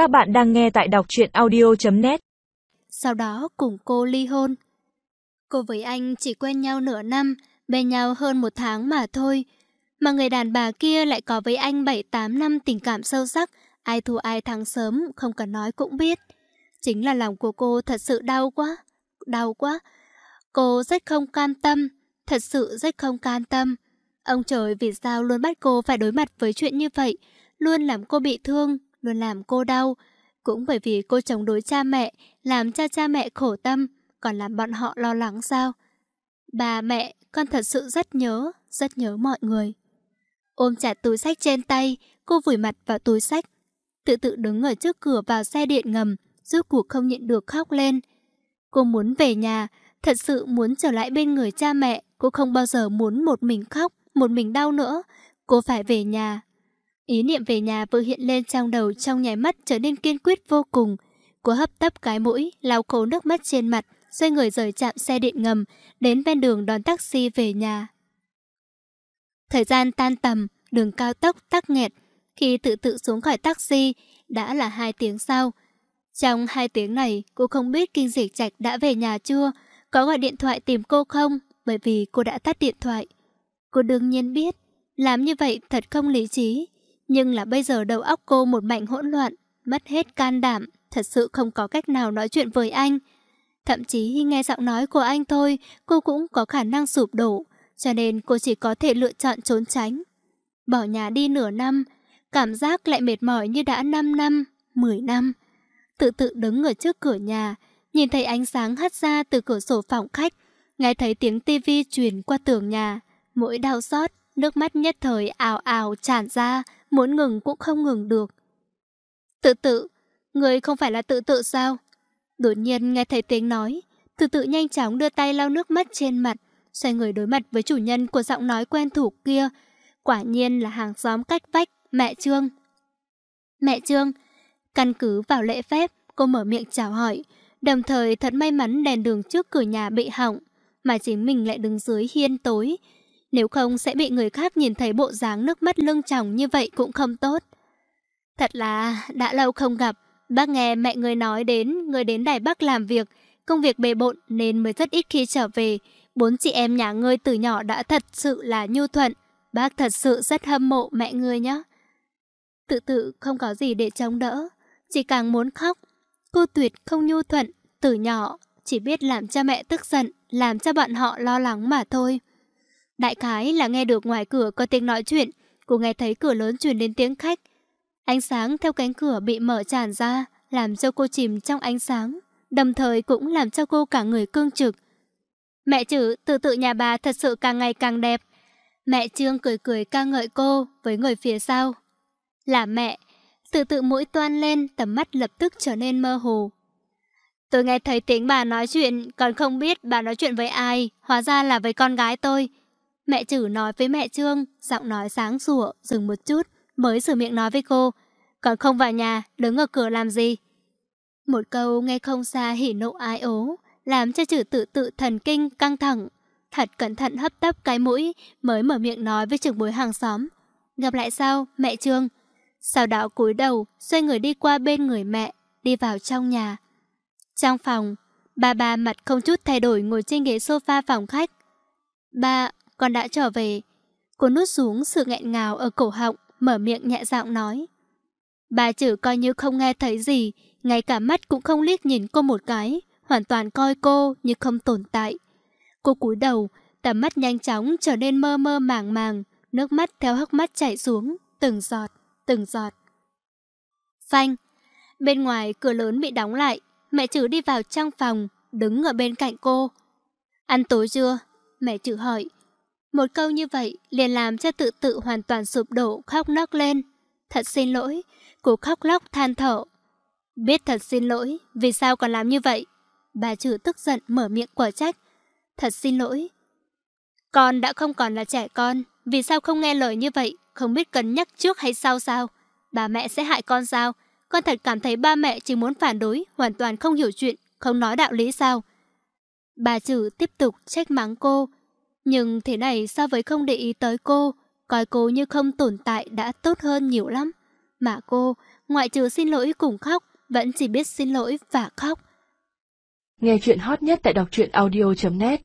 Các bạn đang nghe tại đọc truyện audio.net Sau đó cùng cô ly hôn. Cô với anh chỉ quen nhau nửa năm, bên nhau hơn một tháng mà thôi. Mà người đàn bà kia lại có với anh 7-8 năm tình cảm sâu sắc, ai thua ai thắng sớm, không cần nói cũng biết. Chính là lòng của cô thật sự đau quá, đau quá. Cô rất không cam tâm, thật sự rất không can tâm. Ông trời vì sao luôn bắt cô phải đối mặt với chuyện như vậy, luôn làm cô bị thương, luôn làm cô đau. Cũng bởi vì cô chống đối cha mẹ, làm cho cha mẹ khổ tâm, còn làm bọn họ lo lắng sao? Bà mẹ, con thật sự rất nhớ, rất nhớ mọi người. Ôm chặt túi sách trên tay, cô vùi mặt vào túi sách. Tự tự đứng ở trước cửa vào xe điện ngầm, rốt cuộc không nhịn được khóc lên. Cô muốn về nhà, thật sự muốn trở lại bên người cha mẹ, cô không bao giờ muốn một mình khóc, một mình đau nữa. Cô phải về nhà. Ý niệm về nhà vừa hiện lên trong đầu trong nháy mắt trở nên kiên quyết vô cùng. Cô hấp tấp cái mũi, lau khô nước mắt trên mặt, xoay người rời chạm xe điện ngầm, đến ven đường đón taxi về nhà. Thời gian tan tầm, đường cao tốc tắc nghẹt. Khi tự tự xuống khỏi taxi, đã là hai tiếng sau. Trong hai tiếng này, cô không biết Kinh Dịch Trạch đã về nhà chưa, có gọi điện thoại tìm cô không, bởi vì cô đã tắt điện thoại. Cô đương nhiên biết, làm như vậy thật không lý trí, nhưng là bây giờ đầu óc cô một mảnh hỗn loạn, mất hết can đảm, thật sự không có cách nào nói chuyện với anh. Thậm chí khi nghe giọng nói của anh thôi, cô cũng có khả năng sụp đổ, cho nên cô chỉ có thể lựa chọn trốn tránh. Bỏ nhà đi nửa năm, cảm giác lại mệt mỏi như đã 5 năm, 10 năm. Tự tự đứng ở trước cửa nhà, nhìn thấy ánh sáng hắt ra từ cửa sổ phòng khách, nghe thấy tiếng tivi truyền qua tường nhà, mỗi đau xót, nước mắt nhất thời ào ào tràn ra, muốn ngừng cũng không ngừng được. Tự tự, người không phải là tự tự sao? Đột nhiên nghe thấy tiếng nói, tự tự nhanh chóng đưa tay lau nước mắt trên mặt, xoay người đối mặt với chủ nhân của giọng nói quen thuộc kia. Quả nhiên là hàng xóm cách vách, mẹ Trương. Mẹ Trương, căn cứ vào lễ phép, cô mở miệng chào hỏi, đồng thời thật may mắn đèn đường trước cửa nhà bị hỏng, mà chính mình lại đứng dưới hiên tối, nếu không sẽ bị người khác nhìn thấy bộ dáng nước mắt lưng tròng như vậy cũng không tốt. Thật là đã lâu không gặp, bác nghe mẹ người nói đến người đến Đài Bắc làm việc, công việc bề bộn nên mới rất ít khi trở về. Bốn chị em nhà ngươi từ nhỏ đã thật sự là nhu thuận, bác thật sự rất hâm mộ mẹ ngươi nhé. Tự tự không có gì để chống đỡ, chỉ càng muốn khóc. Cô tuyệt không nhu thuận, từ nhỏ chỉ biết làm cho mẹ tức giận, làm cho bọn họ lo lắng mà thôi. Đại khái là nghe được ngoài cửa có tiếng nói chuyện, cô nghe thấy cửa lớn truyền đến tiếng khách. Ánh sáng theo cánh cửa bị mở tràn ra, làm cho cô chìm trong ánh sáng, đồng thời cũng làm cho cô cả người cương trực. Mẹ chữ, tự tự nhà bà thật sự càng ngày càng đẹp. Mẹ Trương cười cười ca ngợi cô với người phía sau. Là mẹ, tự tự mũi toan lên, tầm mắt lập tức trở nên mơ hồ. Tôi nghe thấy tiếng bà nói chuyện, còn không biết bà nói chuyện với ai, hóa ra là với con gái tôi. Mẹ chử nói với mẹ Trương, giọng nói sáng sủa, dừng một chút, mới sửa miệng nói với cô. Còn không vào nhà, đứng ở cửa làm gì? Một câu nghe không xa hỉ nộ ai ố, làm cho chử tự tự thần kinh căng thẳng. Thật cẩn thận hấp tấp cái mũi, mới mở miệng nói với trưởng bối hàng xóm. Gặp lại sau, mẹ Trương. Sau đó cúi đầu, xoay người đi qua bên người mẹ, đi vào trong nhà. Trong phòng, bà ba mặt không chút thay đổi ngồi trên ghế sofa phòng khách. Ba, con đã trở về. Cô nuốt xuống sự nghẹn ngào ở cổ họng, mở miệng nhẹ giọng nói. Bà chử coi như không nghe thấy gì, ngay cả mắt cũng không liếc nhìn cô một cái, hoàn toàn coi cô như không tồn tại. Cô cúi đầu, tầm mắt nhanh chóng trở nên mơ mơ màng màng, nước mắt theo hốc mắt chảy xuống, từng giọt, từng giọt. Phanh, bên ngoài cửa lớn bị đóng lại, mẹ chử đi vào trong phòng, đứng ở bên cạnh cô. Ăn tối chưa? Mẹ chử hỏi. Một câu như vậy liền làm cho tự tự hoàn toàn sụp đổ khóc nấc lên. Thật xin lỗi, cô khóc lóc than thở. Biết thật xin lỗi, vì sao còn làm như vậy? Bà chữ tức giận mở miệng quả trách. Thật xin lỗi. Con đã không còn là trẻ con, vì sao không nghe lời như vậy, không biết cân nhắc trước hay sau sao? Bà mẹ sẽ hại con sao? Con thật cảm thấy ba mẹ chỉ muốn phản đối, hoàn toàn không hiểu chuyện, không nói đạo lý sao? Bà chữ tiếp tục trách mắng cô, nhưng thế này so với không để ý tới cô, coi cô như không tồn tại đã tốt hơn nhiều lắm. Mà cô, ngoại trừ xin lỗi cùng khóc, vẫn chỉ biết xin lỗi và khóc. Nghe chuyện hot nhất tại đọc truyện audio.net